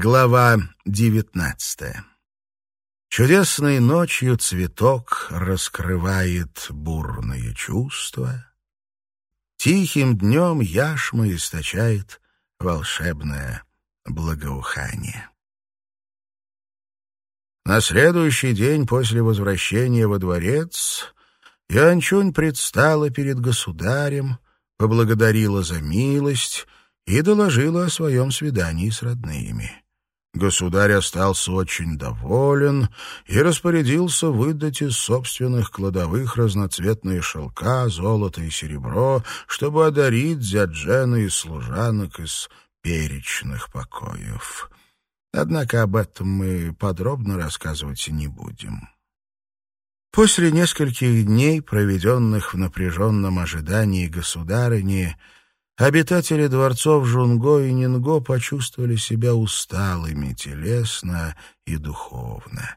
Глава девятнадцатая. Чудесной ночью цветок раскрывает бурные чувства. Тихим днем яшма источает волшебное благоухание. На следующий день после возвращения во дворец Янчунь предстала перед государем, поблагодарила за милость — и доложила о своем свидании с родными. Государь остался очень доволен и распорядился выдать из собственных кладовых разноцветные шелка, золото и серебро, чтобы одарить Дзяджена и служанок из перечных покоев. Однако об этом мы подробно рассказывать не будем. После нескольких дней, проведенных в напряженном ожидании государыни, Обитатели дворцов Жунго и Нинго почувствовали себя усталыми телесно и духовно.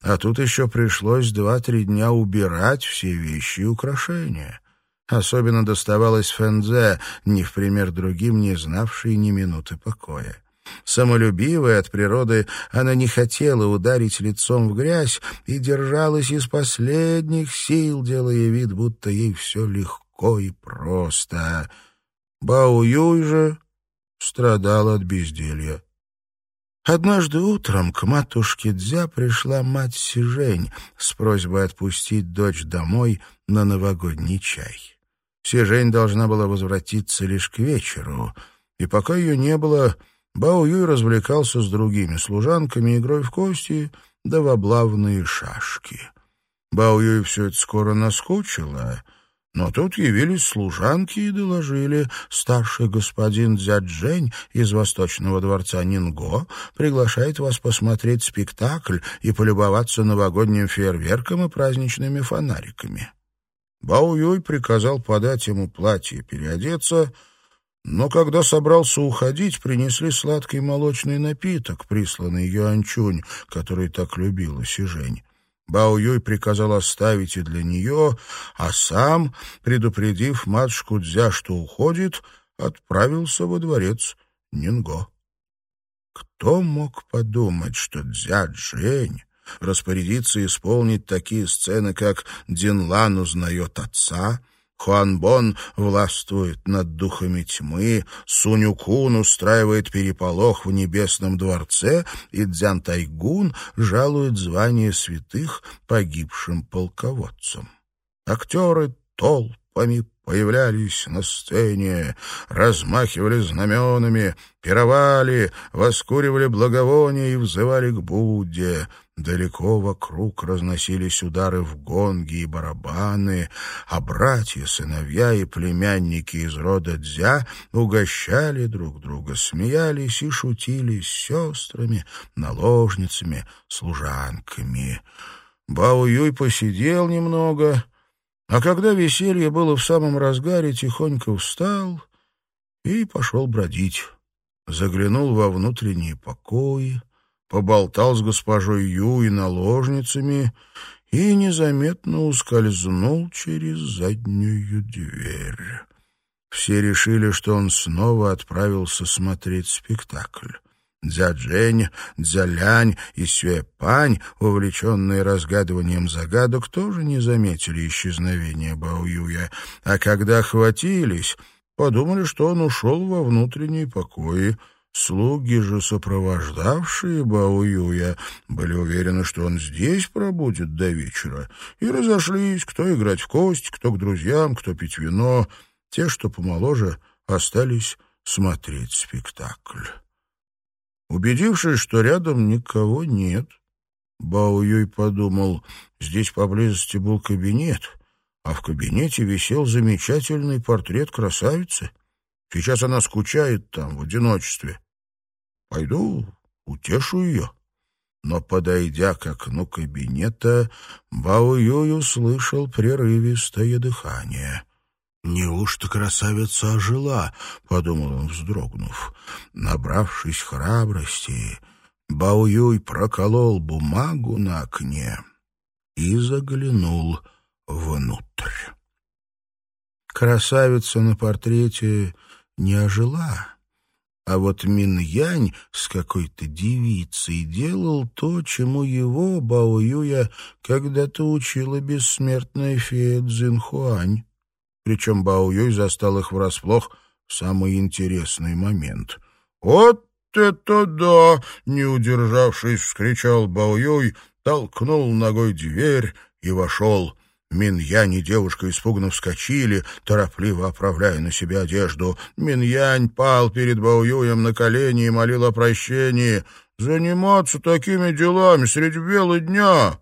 А тут еще пришлось два-три дня убирать все вещи и украшения. Особенно доставалось Фэнзе, не в пример другим, не знавшей ни минуты покоя. Самолюбивая от природы, она не хотела ударить лицом в грязь и держалась из последних сил, делая вид, будто ей все легко и просто — Бао Юй же страдал от безделья. Однажды утром к матушке Дзя пришла мать Сижень с просьбой отпустить дочь домой на новогодний чай. Сижень должна была возвратиться лишь к вечеру, и пока ее не было, Бао Юй развлекался с другими служанками игрой в кости да в облавные шашки. Бао Юй все это скоро наскучило — но тут явились служанки и доложили, старший господин Дзяджень из Восточного дворца Нинго приглашает вас посмотреть спектакль и полюбоваться новогодним фейерверком и праздничными фонариками. Бао Юй приказал подать ему платье переодеться, но когда собрался уходить, принесли сладкий молочный напиток, присланный Юанчунь, который так любила Сижень. Бао Юй приказал оставить и для нее, а сам, предупредив матушку Дзя, что уходит, отправился во дворец Нинго. Кто мог подумать, что Дзя Джень распорядится исполнить такие сцены, как «Динлан узнает отца», Хуанбон властвует над духами тьмы, Сунюкун устраивает переполох в небесном дворце, и Дзян Тайгун жалует звание святых погибшим полководцам. Актеры толпами появлялись на сцене, размахивали знаменами, пировали, воскуривали благовония и взывали к Будде — Далеко вокруг разносились удары в гонги и барабаны, а братья, сыновья и племянники из рода Дзя угощали друг друга, смеялись и шутили с сестрами, наложницами, служанками. Бао Юй посидел немного, а когда веселье было в самом разгаре, тихонько встал и пошел бродить. Заглянул во внутренние покои, поболтал с госпожой Ю и наложницами и незаметно ускользнул через заднюю дверь. Все решили, что он снова отправился смотреть спектакль. Дзяджень, Дзялянь и Сюэпань, увлеченные разгадыванием загадок, тоже не заметили исчезновения Баоюя, а когда хватились, подумали, что он ушел во внутренние покои, Слуги же, сопровождавшие Баоюя, были уверены, что он здесь пробудет до вечера, и разошлись, кто играть в кость, кто к друзьям, кто пить вино. Те, что помоложе, остались смотреть спектакль. Убедившись, что рядом никого нет, Бао подумал, здесь поблизости был кабинет, а в кабинете висел замечательный портрет красавицы. Сейчас она скучает там, в одиночестве. Пойду утешу ее. Но, подойдя к окну кабинета, Бао Юй услышал прерывистое дыхание. «Неужто красавица ожила?» — подумал он, вздрогнув. Набравшись храбрости, Бао Юй проколол бумагу на окне и заглянул внутрь. Красавица на портрете не ожила а вот Миньянь с какой-то девицей делал то, чему его, Бао Юя, когда-то учила бессмертная фея Цзинхуань. Причем Бао Юй застал их врасплох в самый интересный момент. «Вот это да!» — не удержавшись, вскричал Бао Юй, толкнул ногой дверь и вошел. Миньянь и девушка испуганно вскочили, торопливо оправляя на себе одежду. Миньянь пал перед Баоюем на колени и молил о прощении. «Заниматься такими делами среди бела дня!»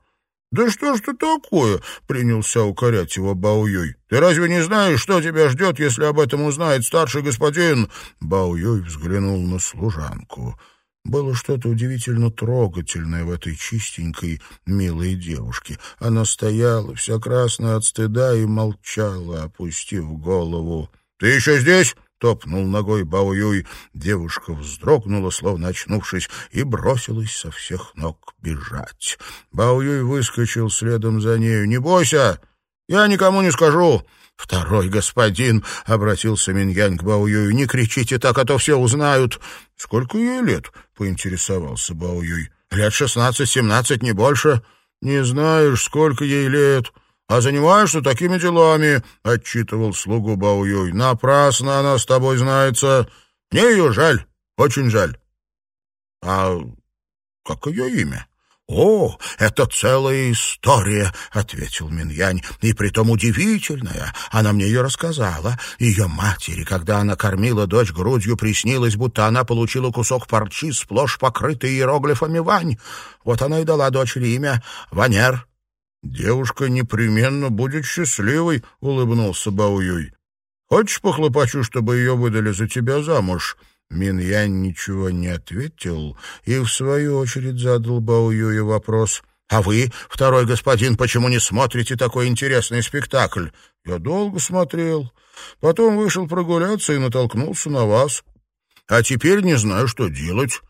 «Да что ж ты такое?» — принялся укорять его Баоюй. «Ты разве не знаешь, что тебя ждет, если об этом узнает старший господин?» Баоюй взглянул на служанку. Было что-то удивительно трогательное в этой чистенькой, милой девушке. Она стояла, вся красная от стыда, и молчала, опустив голову. — Ты еще здесь? — топнул ногой Бао Юй. Девушка вздрогнула, словно очнувшись, и бросилась со всех ног бежать. Бао Юй выскочил следом за нею. — Не бойся! Я никому не скажу! «Второй господин», — обратился Миньянь к Баоюю, — «не кричите так, а то все узнают». «Сколько ей лет?» — поинтересовался Баоюй. «Лет шестнадцать-семнадцать, не больше». «Не знаешь, сколько ей лет, а занимаешься такими делами», — отчитывал слугу Баоюй. «Напрасно она с тобой знается. Мне ее жаль, очень жаль». «А как ее имя?» «О, это целая история», — ответил Миньянь, — «и притом удивительная. Она мне ее рассказала. Ее матери, когда она кормила дочь грудью, приснилось, будто она получила кусок парчи, сплошь покрытый иероглифами Вань. Вот она и дала дочери имя Ванер». «Девушка непременно будет счастливой», — улыбнулся Бауюй. «Хочешь похлопочу, чтобы ее выдали за тебя замуж?» Миньян ничего не ответил и, в свою очередь, задал Бао Юе вопрос. «А вы, второй господин, почему не смотрите такой интересный спектакль?» «Я долго смотрел. Потом вышел прогуляться и натолкнулся на вас. А теперь не знаю, что делать».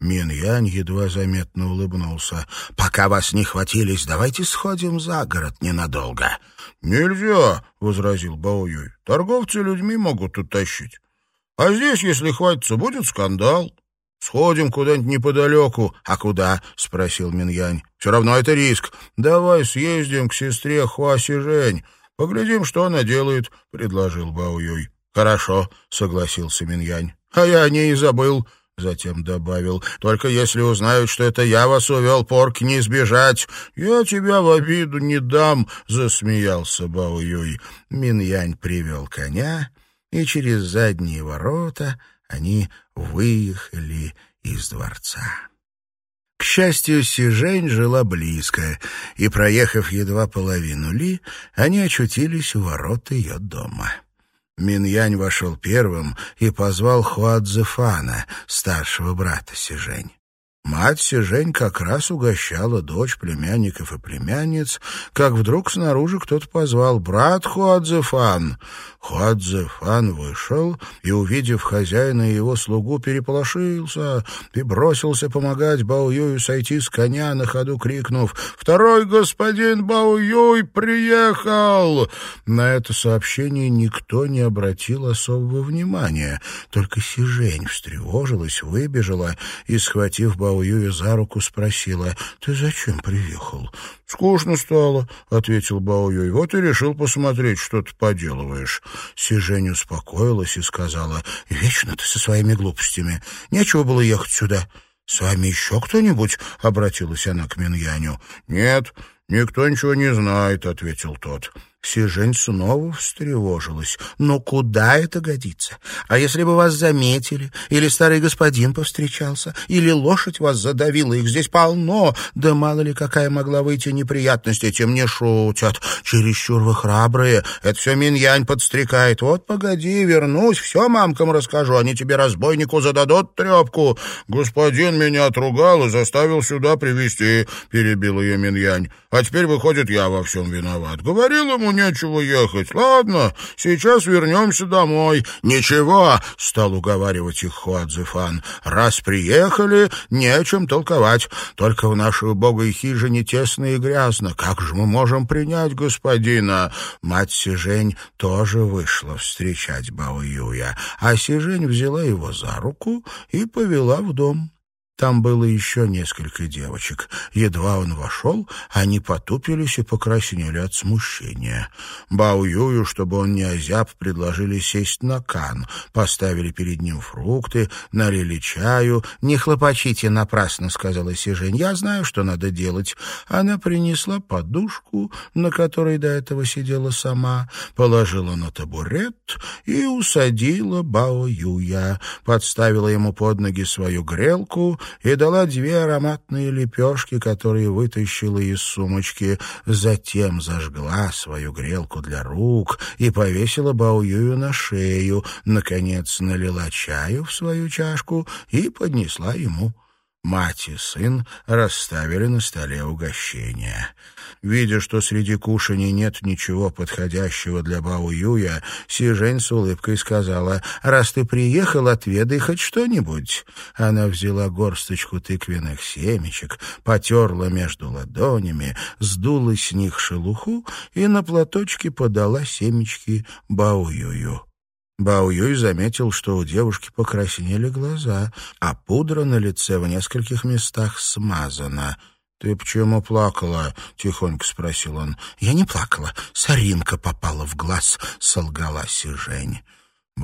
Мин Янь едва заметно улыбнулся. «Пока вас не хватились, давайте сходим за город ненадолго». «Нельзя», — возразил Бао Юй. «Торговцы людьми могут утащить. А здесь, если хватится, будет скандал. Сходим куда-нибудь неподалеку. А куда? — спросил Миньянь. Все равно это риск. Давай съездим к сестре Хуаси Жень. Поглядим, что она делает, — предложил Бао Юй. Хорошо, — согласился Миньянь. А я о ней и забыл. Затем добавил, «Только если узнают, что это я вас увел, порк не избежать. Я тебя в обиду не дам», — засмеялся Бао Юй. Миньянь привел коня и через задние ворота они выехали из дворца. К счастью, Сижень жила близко, и, проехав едва половину ли, они очутились у ворот ее дома. Миньянь вошел первым и позвал Хуадзефана, старшего брата Сижень. Мать Сижень как раз угощала дочь, племянников и племянниц, как вдруг снаружи кто-то позвал «Брат Хуадзефан!». Хуадзефан вышел и, увидев хозяина и его слугу, переполошился и бросился помогать Баоюю сойти с коня, на ходу крикнув «Второй господин Баоюй приехал!». На это сообщение никто не обратил особого внимания, только Сижень встревожилась, выбежала и, схватив Юя за руку, спросила, «Ты зачем приехал?» «Скучно стало», — ответил Бао Юй. «Вот и решил посмотреть, что ты поделываешь». Сижень успокоилась и сказала, «Вечно ты со своими глупостями. Нечего было ехать сюда». «С вами еще кто-нибудь?» — обратилась она к Миньяню. «Нет, никто ничего не знает», — ответил тот. Сижень снова встревожилась. «Но куда это годится? А если бы вас заметили, или старый господин повстречался, или лошадь вас задавила, их здесь полно, да мало ли какая могла выйти неприятность, этим не шутят. Чересчур вы храбрые, это все Миньянь подстрекает. Вот погоди, вернусь, все мамкам расскажу, они тебе разбойнику зададут трепку. Господин меня отругал и заставил сюда привести, перебил ее Миньянь. А теперь, выходит, я во всем виноват. Говорил ему нечего ехать. Ладно, сейчас вернемся домой». «Ничего», — стал уговаривать их Хуадзефан, — «раз приехали, не о чем толковать. Только в нашей убогой хижине тесно и грязно. Как же мы можем принять господина?» Мать Сижень тоже вышла встречать Бао Юя, а Сижень взяла его за руку и повела в дом. Там было еще несколько девочек. Едва он вошел, они потупились и покраснели от смущения. Бао Юю, чтобы он не озяб, предложили сесть на кан, поставили перед ним фрукты, налили чаю. «Не хлопочите напрасно», — сказала Сижень, — «я знаю, что надо делать». Она принесла подушку, на которой до этого сидела сама, положила на табурет и усадила Бао Юя, подставила ему под ноги свою грелку и дала две ароматные лепешки, которые вытащила из сумочки, затем зажгла свою грелку для рук и повесила Баоюю на шею, наконец налила чаю в свою чашку и поднесла ему Мать и сын расставили на столе угощения. Видя, что среди кушаний нет ничего подходящего для Бао Юя, Сижень с улыбкой сказала, «Раз ты приехал, отведай хоть что-нибудь». Она взяла горсточку тыквенных семечек, потерла между ладонями, сдула с них шелуху и на платочке подала семечки Бао Юю. Бао Юй заметил, что у девушки покраснели глаза, а пудра на лице в нескольких местах смазана. «Ты почему плакала?» — тихонько спросил он. «Я не плакала. Соринка попала в глаз», — солгала Сижень.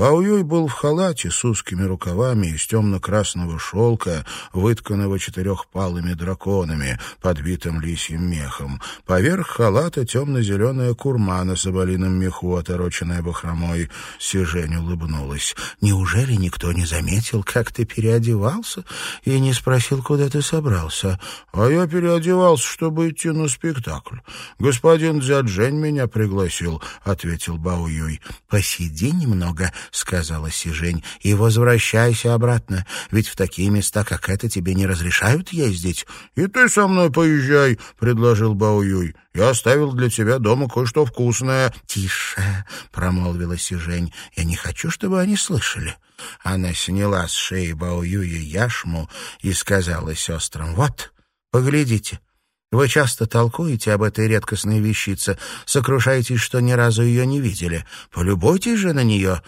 Баоюй был в халате с узкими рукавами из темно-красного шелка, вытканного четырехпалыми драконами, подбитым лисьим мехом. Поверх халата темно-зеленая курма на соболином меху, отороченная бахромой. Сижень улыбнулась. «Неужели никто не заметил, как ты переодевался, и не спросил, куда ты собрался?» «А я переодевался, чтобы идти на спектакль. Господин Дзяджень меня пригласил», — ответил Баоюй. «Посиди немного», — сказала Сижень, — и возвращайся обратно, ведь в такие места, как это, тебе не разрешают ездить. — И ты со мной поезжай, — предложил Баоюй. — Я оставил для тебя дома кое-что вкусное. — Тише, — промолвила Сижень, — я не хочу, чтобы они слышали. Она сняла с шеи Баоюя яшму и сказала сестрам, — вот, поглядите, — вы часто толкуете об этой редкостной вещице, сокрушаетесь, что ни разу ее не видели. Полюбуйтесь же на нее.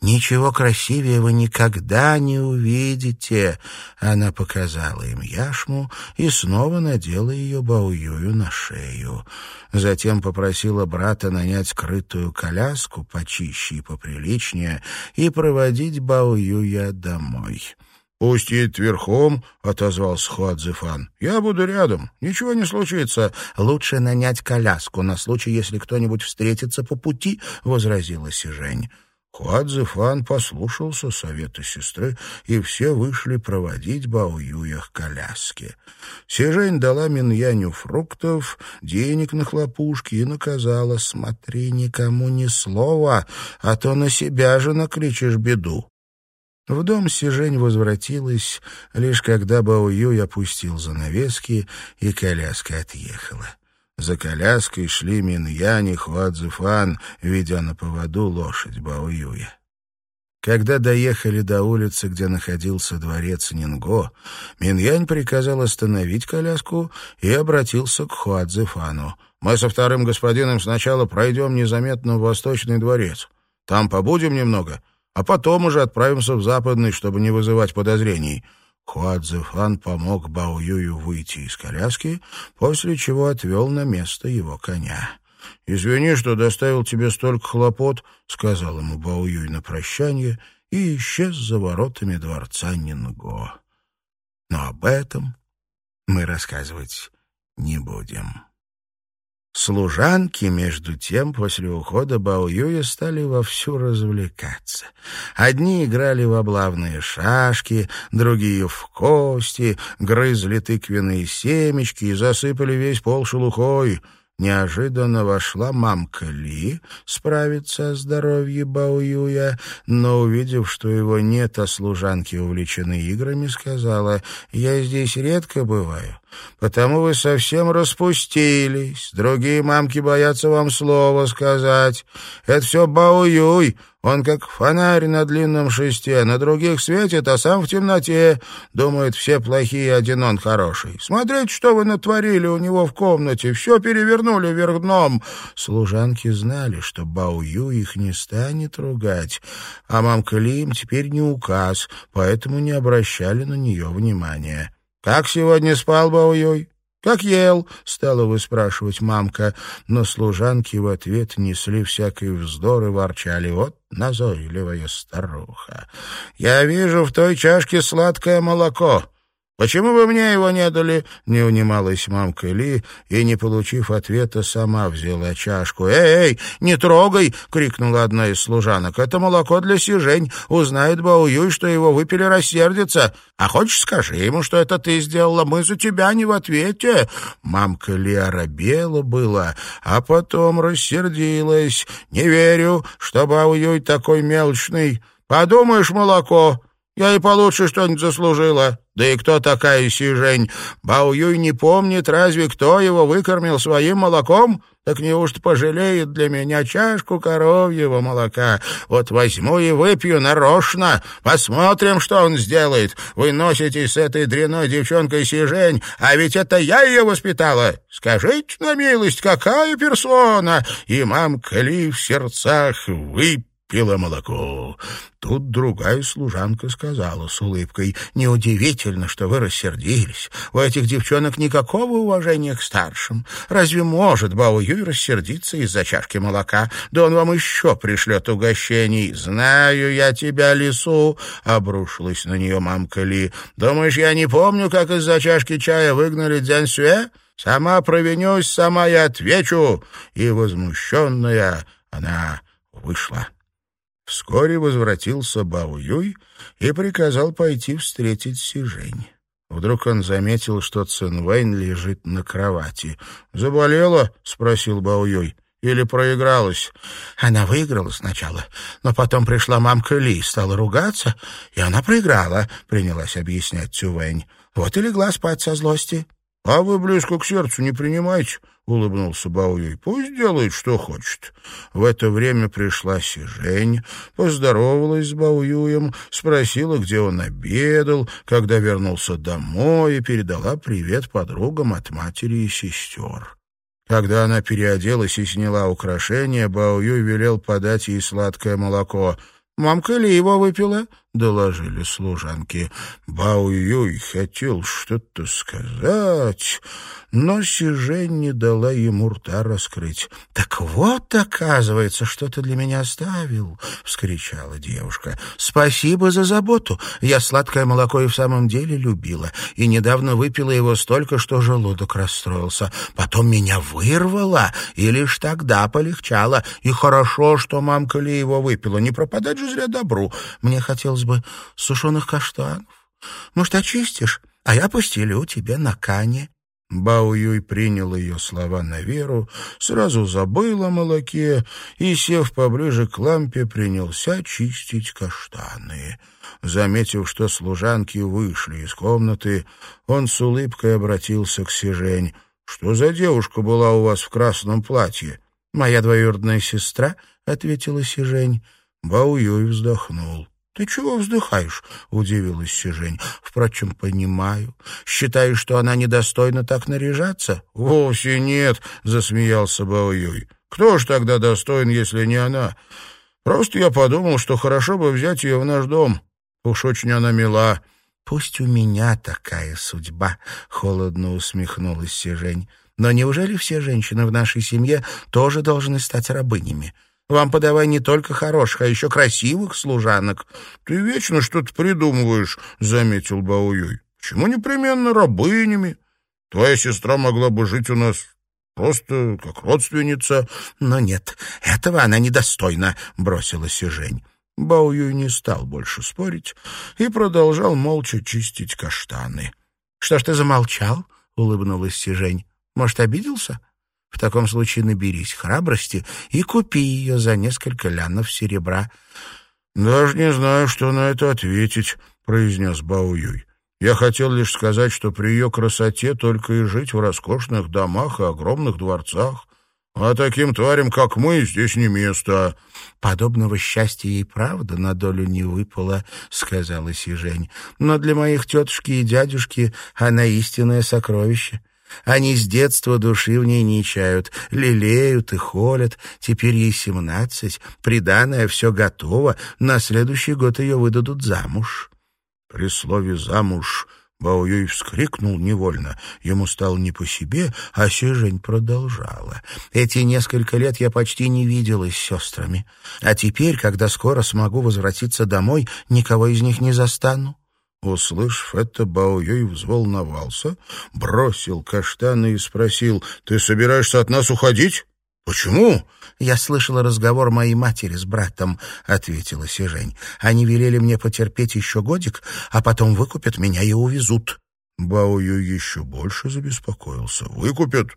Ничего красивее вы никогда не увидите. Она показала им яшму и снова надела ее Баоюю на шею. Затем попросила брата нанять скрытую коляску почище и поприличнее и проводить Баоюя домой. «Пусть едет верхом», — отозвался Хуадзефан. «Я буду рядом. Ничего не случится. Лучше нанять коляску на случай, если кто-нибудь встретится по пути», — возразила Сижень. Хуадзефан послушался совета сестры, и все вышли проводить Баоюя к коляске. Сижень дала Миньяню фруктов, денег на хлопушки и наказала «Смотри, никому ни слова, а то на себя же накличешь беду». В дом Сижень возвратилась, лишь когда Бао Юй опустил занавески, и коляска отъехала. За коляской шли Миньянь и Хуадзефан, ведя на поводу лошадь Бао Юя. Когда доехали до улицы, где находился дворец Нинго, Миньянь приказал остановить коляску и обратился к Хуадзефану. «Мы со вторым господином сначала пройдем незаметно в Восточный дворец. Там побудем немного, а потом уже отправимся в Западный, чтобы не вызывать подозрений». Хуадзефан помог Бао Юю выйти из коляски, после чего отвел на место его коня. «Извини, что доставил тебе столько хлопот», — сказал ему Бао Юй на прощание и исчез за воротами дворца Нинго. Но об этом мы рассказывать не будем. Служанки, между тем, после ухода Баоюя стали вовсю развлекаться. Одни играли в облавные шашки, другие — в кости, грызли тыквенные семечки и засыпали весь пол шелухой. Неожиданно вошла мамка Ли справиться о здоровье Баоюя, но, увидев, что его нет, а служанки увлечены играми, сказала, «Я здесь редко бываю, потому вы совсем распустились. Другие мамки боятся вам слова сказать. Это все Баоюй, он как фонарь на длинном шесте, на других светит, а сам в темноте. Думает, все плохие, один он хороший. Смотрите, что вы натворили у него в комнате, все перевернули вверх дном. Служанки знали, что Баую их не станет ругать, а мамка Ли им теперь не указ, поэтому не обращали на нее внимания. «Как сегодня спал Бауюй?» «Как ел?» — стала выспрашивать мамка, но служанки в ответ несли всякий вздор и ворчали. «Вот назойливая старуха! Я вижу в той чашке сладкое молоко. «Почему вы мне его не дали?» — не унималась мамка Ли, и, не получив ответа, сама взяла чашку. «Эй, эй, не трогай!» — крикнула одна из служанок. «Это молоко для Сижень. Узнает Баоюй, что его выпили, рассердится. А хочешь, скажи ему, что это ты сделала. Мы за тебя не в ответе». Мамка Ли оробела была, а потом рассердилась. «Не верю, что Баоюй такой мелочный. Подумаешь, молоко, я и получше что-нибудь заслужила. Да и кто такая Сижень? Бао Юй не помнит, разве кто его выкормил своим молоком? Так неужто пожалеет для меня чашку коровьего молока? Вот возьму и выпью нарочно. Посмотрим, что он сделает. Вы носитесь с этой дряной девчонкой Сижень, а ведь это я ее воспитала. Скажите на милость, какая персона? И мамка Ли в сердцах выпила пила молоко. Тут другая служанка сказала с улыбкой, «Неудивительно, что вы рассердились. У этих девчонок никакого уважения к старшим. Разве может Бао Юй рассердиться из-за чашки молока? Да он вам еще пришлет угощений. Знаю я тебя, лису!» — обрушилась на нее мамка Ли. «Думаешь, я не помню, как из-за чашки чая выгнали Дзянь Сюэ? Сама провинюсь, сама я отвечу!» И возмущенная она вышла. Вскоре возвратился Бао Юй и приказал пойти встретить Сижень. Вдруг он заметил, что Цинвэнь лежит на кровати. «Заболела?» — спросил Бао Юй. «Или проигралась?» Она выиграла сначала, но потом пришла мамка Ли, стала ругаться, и она проиграла, — принялась объяснять Цювэнь. Вот и легла спать со злости. «А вы близко к сердцу не принимайте», — улыбнулся Баоюй. «Пусть делает, что хочет». В это время пришла Сижень, поздоровалась с Баоюем, спросила, где он обедал, когда вернулся домой, и передала привет подругам от матери и сестер. Когда она переоделась и сняла украшения, Баоюй велел подать ей сладкое молоко. «Мамка ли его выпила?» — доложили служанки. Бао-Юй хотел что-то сказать, но Сижень не дала ему рта раскрыть. — Так вот, оказывается, что ты для меня оставил, — вскричала девушка. — Спасибо за заботу. Я сладкое молоко и в самом деле любила, и недавно выпила его столько, что желудок расстроился. Потом меня вырвало, и лишь тогда полегчало. И хорошо, что мамка ли его выпила. Не пропадать же зря добру. Мне хотелось бы сушеных каштанов. Может, очистишь, а я постелю тебе на кане». Бао Юй принял ее слова на веру, сразу забыл о молоке и, сев поближе к лампе, принялся чистить каштаны. Заметив, что служанки вышли из комнаты, он с улыбкой обратился к Сижень. «Что за девушка была у вас в красном платье?» «Моя двоюродная сестра», — ответила Сижень. Бао Юй вздохнул. «Ты чего вздыхаешь?» — удивилась Сижень. «Впрочем, понимаю. Считаешь, что она недостойна так наряжаться?» «Вовсе нет», — засмеялся Баоюй. «Кто ж тогда достоин, если не она? Просто я подумал, что хорошо бы взять ее в наш дом. Уж очень она мила». «Пусть у меня такая судьба», — холодно усмехнулась Сижень. «Но неужели все женщины в нашей семье тоже должны стать рабынями?» Вам подавай не только хороших, а еще красивых служанок. — Ты вечно что-то придумываешь, — заметил Баоюй. — Почему непременно рабынями? Твоя сестра могла бы жить у нас просто как родственница. — Но нет, этого она недостойна, — бросила Сижень. Баоюй не стал больше спорить и продолжал молча чистить каштаны. — Что ж ты замолчал? — улыбнулась Сижень. — Может, обиделся? В таком случае наберись храбрости и купи ее за несколько лянов серебра». «Даже не знаю, что на это ответить», — произнес Баоюй. «Я хотел лишь сказать, что при ее красоте только и жить в роскошных домах и огромных дворцах. А таким тварям, как мы, здесь не место». «Подобного счастья ей правда на долю не выпало», — сказала Сижень. «Но для моих тетушки и дядюшки она истинное сокровище. Они с детства души в ней не чают, лелеют и холят. Теперь ей семнадцать, приданное все готово, на следующий год ее выдадут замуж». При слове «замуж» Баоюй вскрикнул невольно. Ему стало не по себе, а Сижень продолжала. «Эти несколько лет я почти не виделась с сестрами. А теперь, когда скоро смогу возвратиться домой, никого из них не застану. Услышав это, Баоюй взволновался, бросил каштаны и спросил, «Ты собираешься от нас уходить? Почему?» «Я слышала разговор моей матери с братом», — ответила Сижень. «Они велели мне потерпеть еще годик, а потом выкупят меня и увезут». Баоюй еще больше забеспокоился. «Выкупят?»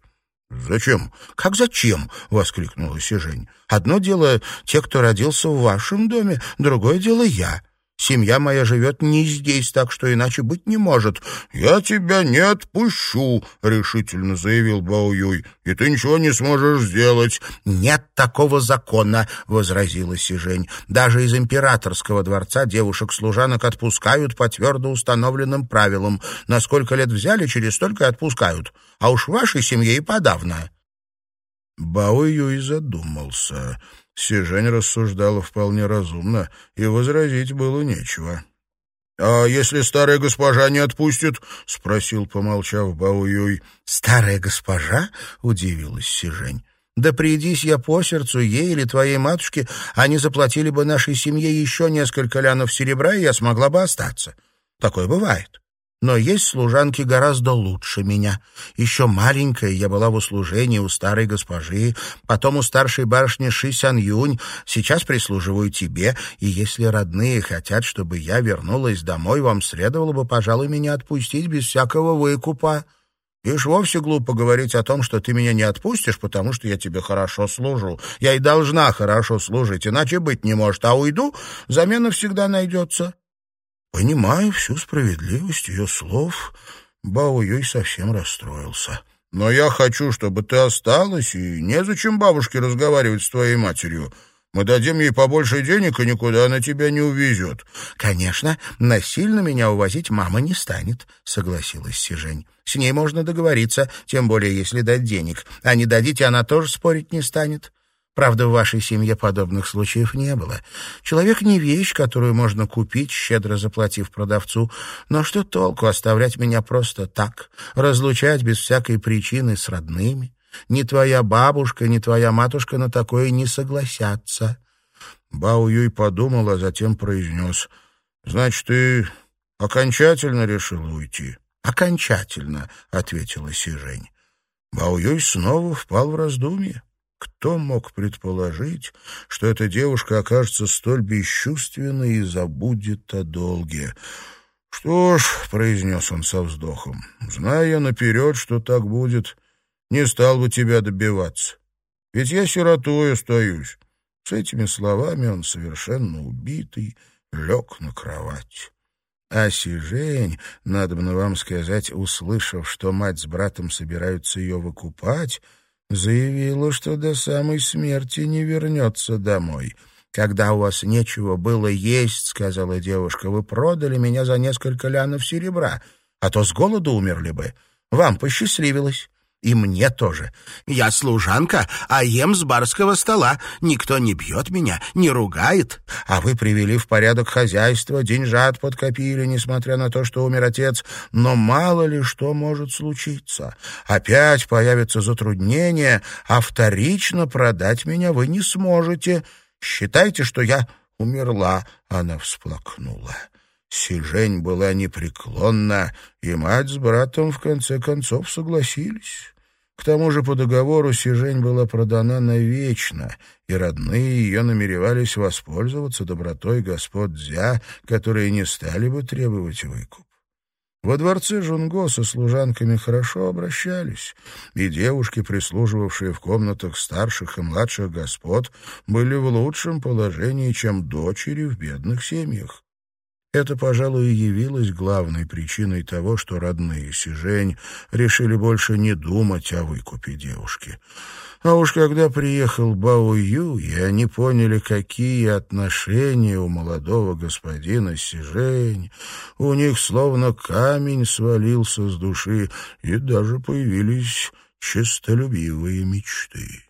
«Зачем?» «Как зачем?» — воскликнула Сижень. «Одно дело те, кто родился в вашем доме, другое дело я. Семья моя живет не здесь, так что иначе быть не может. — Я тебя не отпущу, — решительно заявил Баоюй, — и ты ничего не сможешь сделать. — Нет такого закона, — возразила Сижень. — Даже из императорского дворца девушек-служанок отпускают по твердо установленным правилам. На сколько лет взяли, через столько и отпускают. А уж в вашей семье и подавно. Баоюй задумался. Сижень рассуждала вполне разумно, и возразить было нечего. «А если старая госпожа не отпустит?» — спросил, помолчав Бауюй. «Старая госпожа?» — удивилась Сижень. «Да придись я по сердцу ей или твоей матушке, они заплатили бы нашей семье еще несколько лянов серебра, и я смогла бы остаться. Такое бывает. Но есть служанки гораздо лучше меня. Еще маленькая я была в услужении у старой госпожи, потом у старшей барышни Ши Сян Юнь, сейчас прислуживаю тебе, и если родные хотят, чтобы я вернулась домой, вам следовало бы, пожалуй, меня отпустить без всякого выкупа. Ишь вовсе глупо говорить о том, что ты меня не отпустишь, потому что я тебе хорошо служу. Я и должна хорошо служить, иначе быть не может. А уйду, замена всегда найдется. Понимая всю справедливость ее слов, Бао Юй совсем расстроился. «Но я хочу, чтобы ты осталась, и незачем бабушке разговаривать с твоей матерью. Мы дадим ей побольше денег, и никуда она тебя не увезет». «Конечно, насильно меня увозить мама не станет», — согласилась Сижень. «С ней можно договориться, тем более если дать денег. А не дадите, она тоже спорить не станет. Правда, в вашей семье подобных случаев не было. Человек не вещь, которую можно купить, щедро заплатив продавцу. Но что толку оставлять меня просто так, разлучать без всякой причины с родными? Ни твоя бабушка, ни твоя матушка на такое не согласятся. Бао Юй подумал, а затем произнес. «Значит, ты окончательно решил уйти?» «Окончательно», — ответила Сижень. Бао Юй снова впал в раздумье. Кто мог предположить, что эта девушка окажется столь бесчувственной и забудет о долге? «Что ж», — произнес он со вздохом, — «зная наперед, что так будет, не стал бы тебя добиваться. Ведь я сиротой остаюсь». С этими словами он, совершенно убитый, лег на кровать. А Сижень, надо бы вам сказать, услышав, что мать с братом собираются ее выкупать, Заявила, что до самой смерти не вернется домой. «Когда у вас нечего было есть, — сказала девушка, — вы продали меня за несколько лянов серебра, а то с голоду умерли бы. Вам посчастливилось. И мне тоже. Я служанка, а ем с барского стола. Никто не бьет меня, не ругает. А вы привели в порядок хозяйство, деньжат подкопили, несмотря на то, что умер отец. Но мало ли что может случиться. Опять появятся затруднения, а вторично продать меня вы не сможете. Считайте, что я умерла. Она всплакнула. Сижень была непреклонна, и мать с братом в конце концов согласились. К тому же по договору Сижень была продана навечно, и родные ее намеревались воспользоваться добротой господ Дзя, которые не стали бы требовать выкуп. Во дворце Жунго со служанками хорошо обращались, и девушки, прислуживавшие в комнатах старших и младших господ, были в лучшем положении, чем дочери в бедных семьях. Это, пожалуй, и явилось главной причиной того, что родные Сижень решили больше не думать о выкупе девушки. А уж когда приехал Бао Ю, и они поняли, какие отношения у молодого господина Сижень, у них словно камень свалился с души, и даже появились честолюбивые мечты.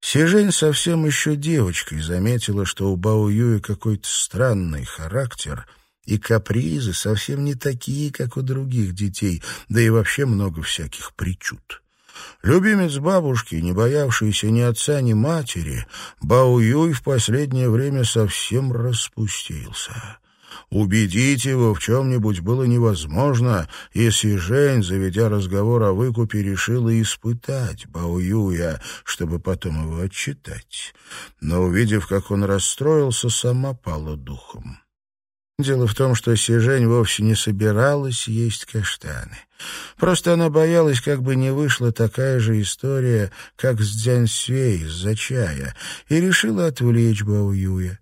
Сижень совсем еще девочкой заметила, что у Бао Юя какой-то странный характер — и капризы совсем не такие, как у других детей, да и вообще много всяких причуд. Любимец бабушки, не боявшийся ни отца, ни матери, Бао Юй в последнее время совсем распустился. Убедить его в чем-нибудь было невозможно, если Жень, заведя разговор о выкупе, решила испытать Баоюя, чтобы потом его отчитать. Но, увидев, как он расстроился, сама пала духом. Дело в том, что Сижень вовсе не собиралась есть каштаны. Просто она боялась, как бы не вышла такая же история, как с Дзяньсюэй из-за чая, и решила отвлечь Баоюя.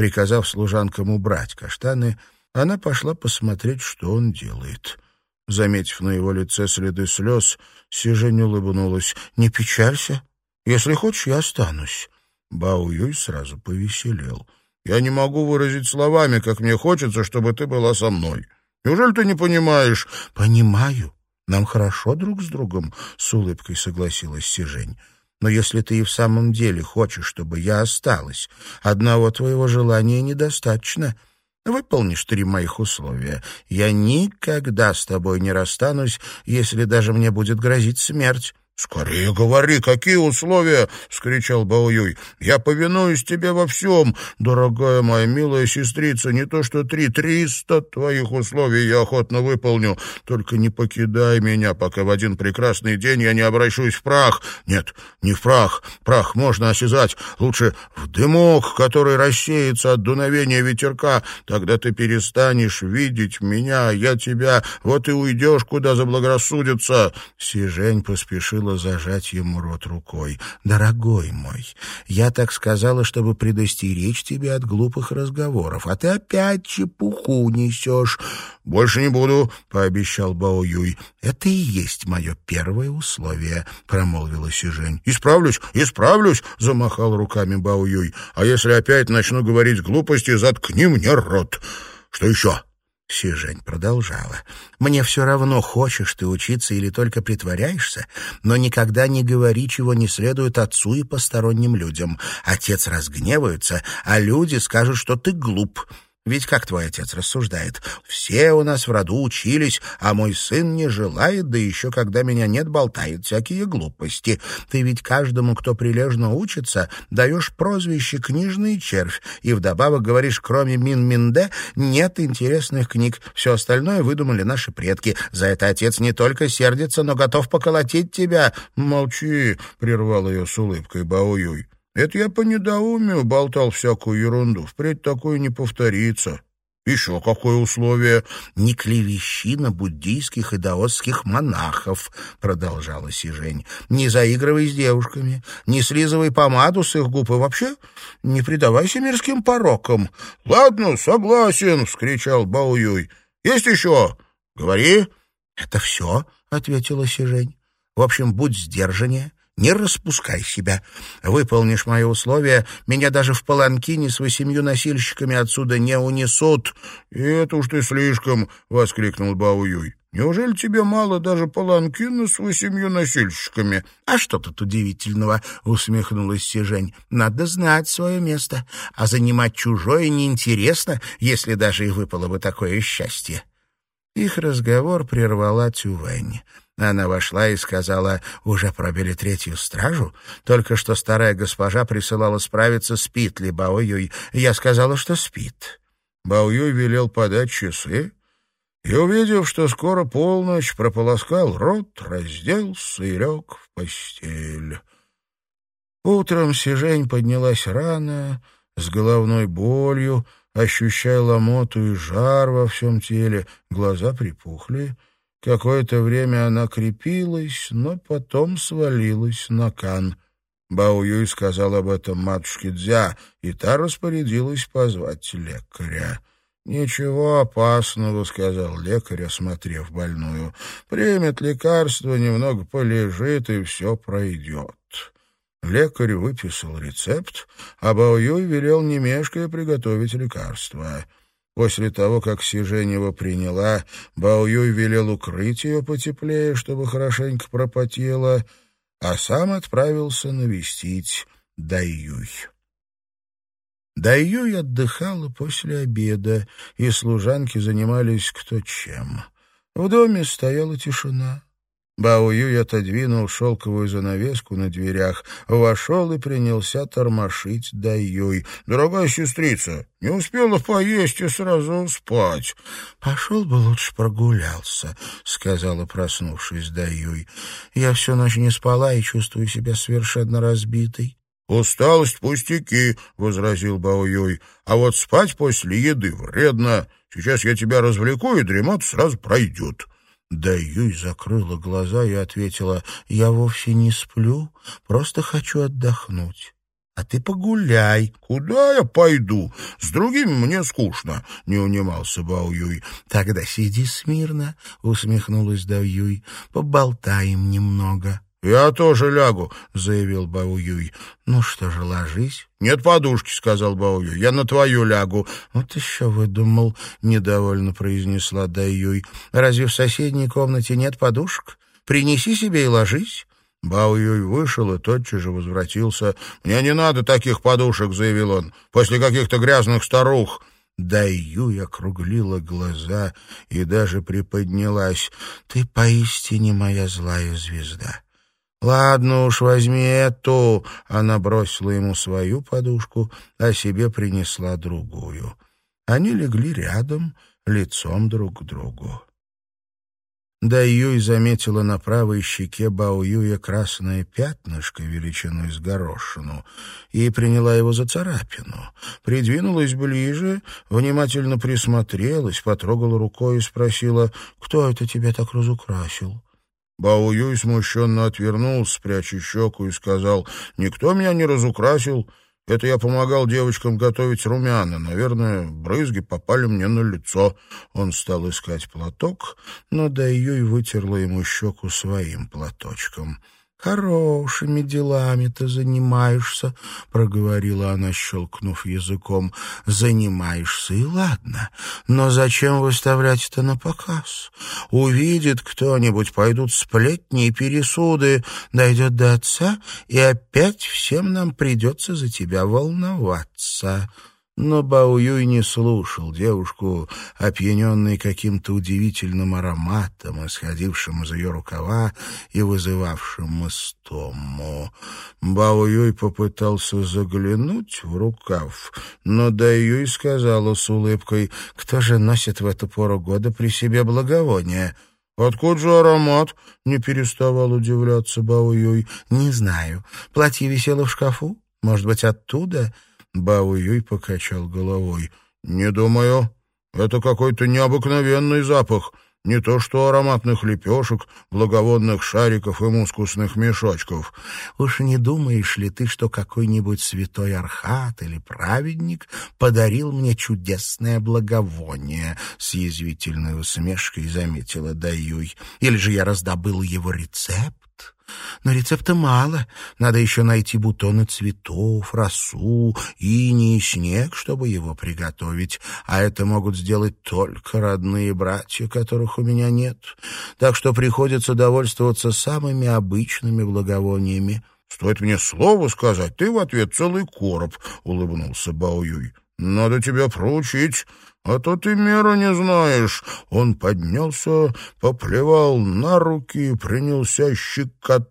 Приказав служанкам убрать каштаны, она пошла посмотреть, что он делает. Заметив на его лице следы слез, Сижень улыбнулась. «Не печалься. Если хочешь, я останусь». Бао Юй сразу повеселел. «Я не могу выразить словами, как мне хочется, чтобы ты была со мной. Неужели ты не понимаешь?» «Понимаю. Нам хорошо друг с другом», — с улыбкой согласилась Сижень. Но если ты и в самом деле хочешь, чтобы я осталась, одного твоего желания недостаточно. Выполнишь три моих условия. Я никогда с тобой не расстанусь, если даже мне будет грозить смерть. «Скорее говори, какие условия!» — скричал Баоюй. «Я повинуюсь тебе во всем, дорогая моя милая сестрица, не то что три, триста твоих условий я охотно выполню. Только не покидай меня, пока в один прекрасный день я не обращусь в прах. Нет, не в прах, прах можно осязать, лучше в дымок, который рассеется от дуновения ветерка. Тогда ты перестанешь видеть меня, я тебя, вот и уйдешь, куда заблагорассудится». Сижень поспешила хотела зажать ему рот рукой. «Дорогой мой, я так сказала, чтобы предостеречь тебя от глупых разговоров, а ты опять чепуху несешь». «Больше не буду», — пообещал Бао Юй. «Это и есть мое первое условие», — промолвила Сижень. «Исправлюсь, исправлюсь», — замахал руками Бао Юй. «А если опять начну говорить глупости, заткни мне рот. Что еще?» Сижень продолжала. «Мне все равно, хочешь ты учиться или только притворяешься, но никогда не говори, чего не следует отцу и посторонним людям. Отец разгневается, а люди скажут, что ты глуп. Ведь как твой отец рассуждает? Все у нас в роду учились, а мой сын не желает, да еще когда меня нет, болтает всякие глупости. Ты ведь каждому, кто прилежно учится, даешь прозвище «книжный червь», и вдобавок говоришь, кроме Мин-Минде, нет интересных книг. Все остальное выдумали наши предки. За это отец не только сердится, но готов поколотить тебя. «Молчи», — прервал ее с улыбкой Баоюй. Это я по недоумию болтал всякую ерунду. Впредь такое не повторится. Еще какое условие? Не клевещи на буддийских и даосских монахов, продолжала Сижень. Не заигрывай с девушками, не слизывай помаду с их губ и вообще не предавайся мирским порокам. Ладно, согласен, вскричал Баоюй. Есть еще? Говори. Это все, ответила Сижень. В общем, будь сдержаннее, не распускай себя. Выполнишь мои условия, меня даже в паланкине с восемью носильщиками отсюда не унесут. — это уж ты слишком! — воскликнул Баоюй. Неужели тебе мало даже паланкина с восемью носильщиками? — А что тут удивительного? — усмехнулась Сижень. — Надо знать свое место, а занимать чужое неинтересно, если даже и выпало бы такое счастье. Их разговор прервала Тювень. Она вошла и сказала, уже пробили третью стражу. Только что старая госпожа присылала справиться, спит ли Баоюй. Я сказала, что спит. Баоюй велел подать часы и, увидев, что скоро полночь, прополоскал рот, разделся и лег в постель. Утром Сижень поднялась рано, с головной болью, ощущая ломоту и жар во всем теле, глаза припухли. Какое-то время она крепилась, но потом свалилась на кан. Бао Юй сказал об этом матушке Дзя, и та распорядилась позвать лекаря. «Ничего опасного», — сказал лекарь, осмотрев больную. «Примет лекарство, немного полежит, и все пройдет». Лекарь выписал рецепт, а Бао Юй велел немешкая приготовить лекарство. После того, как Сиженева приняла, Бао Юй велел укрыть ее потеплее, чтобы хорошенько пропотела, а сам отправился навестить Даюй. Даюй отдыхала после обеда, и служанки занимались кто чем. В доме стояла тишина. Бао Юй отодвинул шелковую занавеску на дверях, вошел и принялся тормошить Даюй. «Дорогая сестрица, не успела поесть и сразу спать». «Пошел бы лучше прогулялся», — сказала, проснувшись Даюй. «Я всю ночь не спала и чувствую себя совершенно разбитой». «Усталость пустяки», — возразил Бао Юй. «А вот спать после еды вредно. Сейчас я тебя развлеку, и дремота сразу пройдет». Да Юй закрыла глаза и ответила, «Я вовсе не сплю, просто хочу отдохнуть». «А ты погуляй». «Куда я пойду? С другими мне скучно», — не унимался Бао Юй. «Тогда сиди смирно», — усмехнулась Дао Юй. «Поболтаем немного». «Я тоже лягу», — заявил Бао Юй. «Ну что же, ложись». «Нет подушки», — сказал Бао Юй. «Я на твою лягу». «Вот еще выдумал», — недовольно произнесла Дай Юй. «Разве в соседней комнате нет подушек? Принеси себе и ложись». Бао Юй вышел и тотчас же возвратился. «Мне не надо таких подушек», — заявил он, — «после каких-то грязных старух». Дай Юй округлила глаза и даже приподнялась. «Ты поистине моя злая звезда». «Ладно уж, возьми эту!» Она бросила ему свою подушку, а себе принесла другую. Они легли рядом, лицом друг к другу. Да Юй заметила на правой щеке Бао Юя красное пятнышко величиной с горошину и приняла его за царапину. Придвинулась ближе, внимательно присмотрелась, потрогала рукой и спросила, «Кто это тебя так разукрасил?» Бао Юй смущенно отвернулся, пряча щеку, и сказал, «Никто меня не разукрасил. Это я помогал девочкам готовить румяна. Наверное, брызги попали мне на лицо». Он стал искать платок, но Дай Юй вытерла ему щеку своим платочком. «Хорошими делами ты занимаешься», — проговорила она, щелкнув языком. «Занимаешься, и ладно. Но зачем выставлять это на показ? Увидит кто-нибудь, пойдут сплетни и пересуды, дойдет до отца, и опять всем нам придется за тебя волноваться». Но Баоюй не слушал девушку, опьяненный каким-то удивительным ароматом, исходившим из ее рукава и вызывавшим истому. Баоюй попытался заглянуть в рукав, но Даюй сказала с улыбкой, «Кто же носит в эту пору года при себе благовония?» «Откуда же аромат?» — не переставал удивляться Баоюй. «Не знаю. Платье висело в шкафу? Может быть, оттуда?» Бао Юй покачал головой. «Не думаю. Это какой-то необыкновенный запах. Не то что ароматных лепешек, благовонных шариков и мускусных мешочков. Уж не думаешь ли ты, что какой-нибудь святой архат или праведник подарил мне чудесное благовоние?» С язвительной усмешкой заметила Даюй. «Или же я раздобыл его рецепт?» Но рецепта мало. Надо еще найти бутоны цветов, росу, иней и снег, чтобы его приготовить. А это могут сделать только родные братья, которых у меня нет. Так что приходится довольствоваться самыми обычными благовониями. «Стоит мне слово сказать, ты в ответ целый короб», — улыбнулся Баоюй. «Надо тебя проучить. А то ты меру не знаешь». Он поднялся, поплевал на руки и принялся щекотать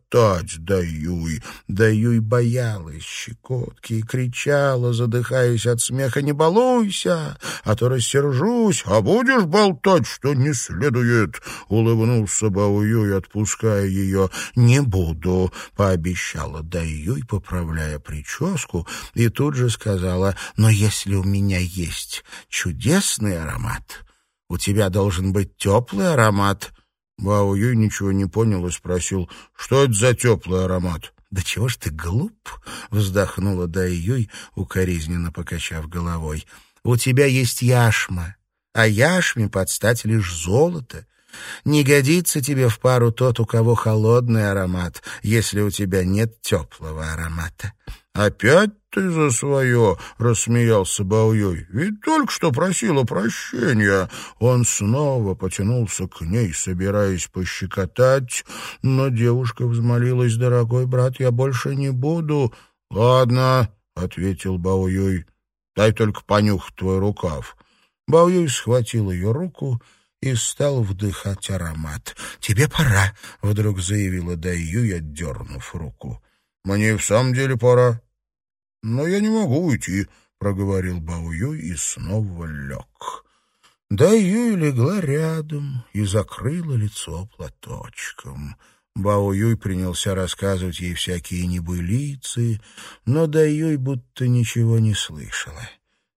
Даюй. Даюй боялась щекотки и кричала, задыхаясь от смеха, «Не балуйся, а то рассержусь, а будешь болтать, что не следует!» Улыбнулся Бауюй, отпуская ее. «Не буду», — пообещала Даюй, поправляя прическу, и тут же сказала, «Но если у меня есть чудесный аромат, у тебя должен быть теплый аромат». Бао Юй ничего не понял и спросил, что это за теплый аромат? «Да чего ж ты глуп?» — вздохнула Дай Юй, укоризненно покачав головой. «У тебя есть яшма, а яшме подстать лишь золото. Не годится тебе в пару тот, у кого холодный аромат, если у тебя нет теплого аромата. «Опять ты за свое?» — рассмеялся Баоюй. «Ведь только что просила прощения». Он снова потянулся к ней, собираясь пощекотать, но девушка взмолилась, «Дорогой брат, я больше не буду». «Ладно», — ответил Баоюй, — «дай только понюхать твой рукав». Баоюй схватил ее руку и стал вдыхать аромат. «Тебе пора», — вдруг заявила Даюй, отдернув руку. «Мне в самом деле пора. Но я не могу уйти», — проговорил Бао и снова лег. Да Юй легла рядом и закрыла лицо платочком. Бао Юй принялся рассказывать ей всякие небылицы, но Да Юй будто ничего не слышала.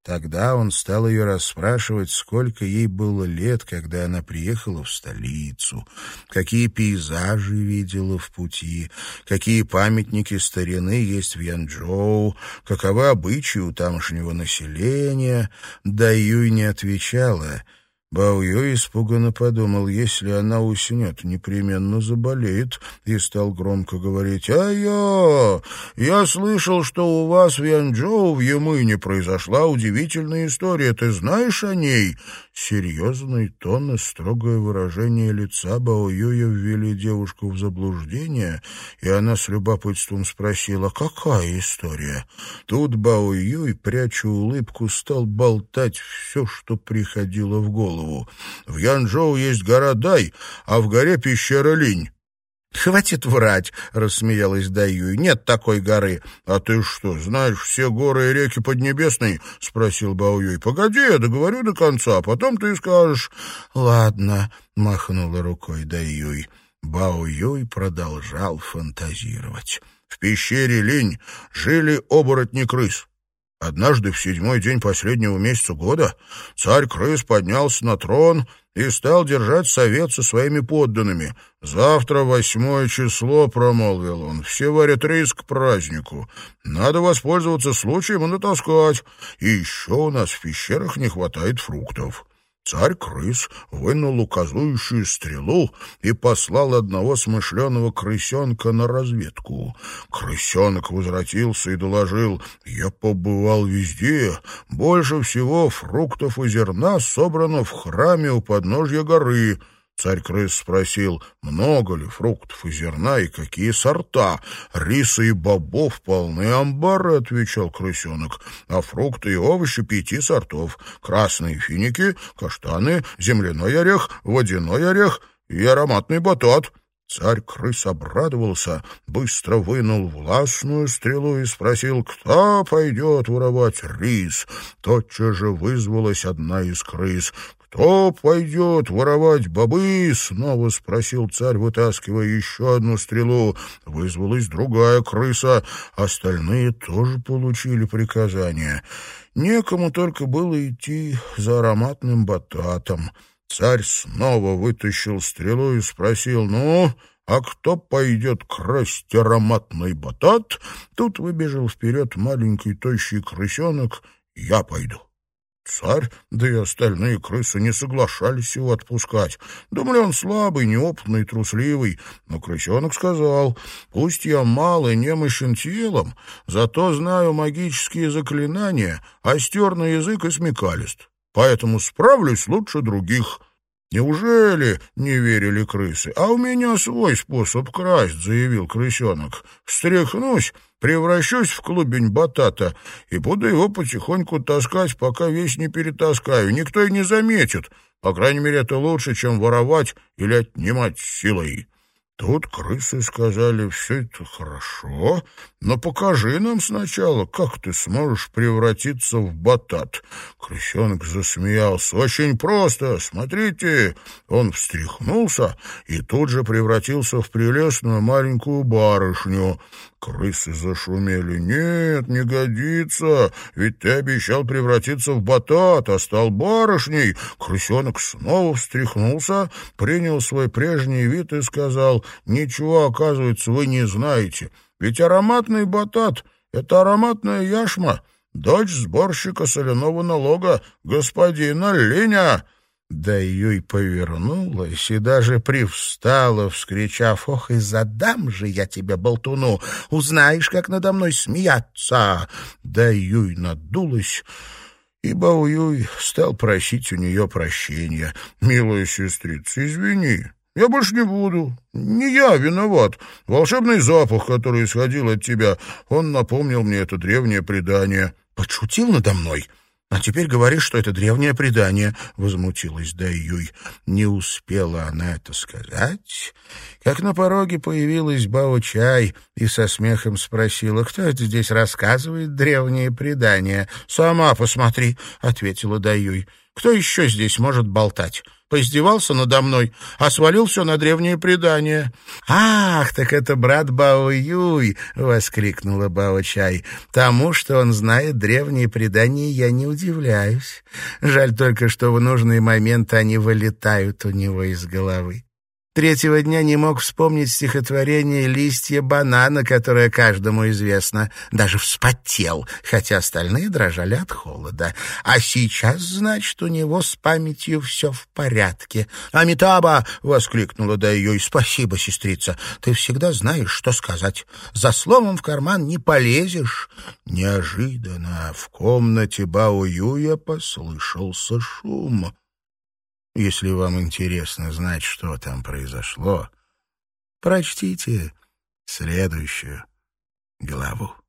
Тогда он стал ее расспрашивать, сколько ей было лет, когда она приехала в столицу, какие пейзажи видела в пути, какие памятники старины есть в Янчжоу, каковы обычаи у тамошнего населения. Да Юй не отвечала — Бао-Ю испуганно подумал, если она уснет, непременно заболеет, и стал громко говорить, «А-я! Я слышал, что у вас в Янчжоу в Ямыне произошла удивительная история. Ты знаешь о ней?» Серьезный тон и строгое выражение лица Бао-Юя ввели девушку в заблуждение, и она с любопытством спросила, «Какая история?» Тут Бао-Юй, пряча улыбку, стал болтать все, что приходило в голову. В Янчжоу есть гора Дай, а в горе пещера Линь. «Хватит врать», — рассмеялась Даюй. «Нет такой горы». «А ты что, знаешь все горы и реки Поднебесной?» — спросил Баоюй. «Погоди, я договорю до конца, а потом ты скажешь». «Ладно», — махнула рукой Даюй. Баоюй продолжал фантазировать. В пещере Линь жили оборотни-крыс. Однажды в седьмой день последнего месяца года царь-крыс поднялся на трон и стал держать совет со своими подданными. «Завтра восьмое число», — промолвил он, — «все варят рис к празднику. Надо воспользоваться случаем и натаскать. И еще у нас в пещерах не хватает фруктов». Царь-крыс вынул указующую стрелу и послал одного смышленого крысенка на разведку. Крысенок возвратился и доложил, «Я побывал везде. Больше всего фруктов и зерна собрано в храме у подножья горы». Царь-крыс спросил, много ли фруктов и зерна и какие сорта. Риса и бобов полны амбары, отвечал крысенок, а фрукты и овощи пяти сортов. Красные финики, каштаны, земляной орех, водяной орех и ароматный батат. Царь-крыс обрадовался, быстро вынул властную стрелу и спросил, кто пойдет воровать рис. Тотчас же вызвалась одна из крыс. «Кто пойдет воровать бобы?» — снова спросил царь, вытаскивая еще одну стрелу. Вызвалась другая крыса. Остальные тоже получили приказание. Некому только было идти за ароматным бататом. Царь снова вытащил стрелу и спросил, «Ну, а кто пойдет красть ароматный батат?» Тут выбежал вперед маленький тощий крысенок. «Я пойду». Царь, да и остальные крысы не соглашались его отпускать. Думали, он слабый, неопытный, трусливый. Но крысенок сказал, «Пусть я мал и немощен телом, зато знаю магические заклинания, остер на язык и смекалист. Поэтому справлюсь лучше других». Неужели не верили крысы? А у меня свой способ красть, заявил крысенок. Встряхнусь, превращусь в клубень батата и буду его потихоньку таскать, пока весь не перетаскаю. Никто и не заметит. По крайней мере, это лучше, чем воровать или отнимать силой. Тут крысы сказали, все это хорошо, но покажи нам сначала, как ты сможешь превратиться в батат. Крысенок засмеялся. Очень просто, смотрите. Он встряхнулся и тут же превратился в прелестную маленькую барышню. Крысы зашумели. «Нет, не годится, ведь ты обещал превратиться в батат, а стал барышней». Крысенок снова встряхнулся, принял свой прежний вид и сказал, «Ничего, оказывается, вы не знаете, ведь ароматный батат — это ароматная яшма, дочь сборщика соляного налога, господина Линя». Да Юй повернулась и даже привстала, вскричав, «Ох, и задам же я тебе, болтуну! Узнаешь, как надо мной смеяться!» Да Юй надулась, и Бау-Юй стал просить у нее прощения. «Милая сестрица, извини, я больше не буду. Не я виноват. Волшебный запах, который исходил от тебя, он напомнил мне это древнее предание». «Подшутил надо мной?» «А теперь говоришь, что это древнее предание», — возмутилась Даюй. Не успела она это сказать, как на пороге появилась Бао-Чай и со смехом спросила, кто это здесь рассказывает древнее предание. «Сама посмотри», — ответила Даюй. «Кто еще здесь может болтать?» Поиздевался надо мной, а свалил все на древнее предание. «Ах, так это брат Бао-Юй!» — воскликнула Бао-Чай. «Тому, что он знает древние предания, я не удивляюсь. Жаль только, что в нужный момент они вылетают у него из головы. Третьего дня не мог вспомнить стихотворение «Листья банана», которое каждому известно. Даже вспотел, хотя остальные дрожали от холода. А сейчас, значит, у него с памятью все в порядке. «Амитаба!» — воскликнула Дайюй. «Спасибо, сестрица. Ты всегда знаешь, что сказать. За словом в карман не полезешь». Неожиданно в комнате Бао Юя послышался шум. Если вам интересно знать, что там произошло, прочтите следующую главу.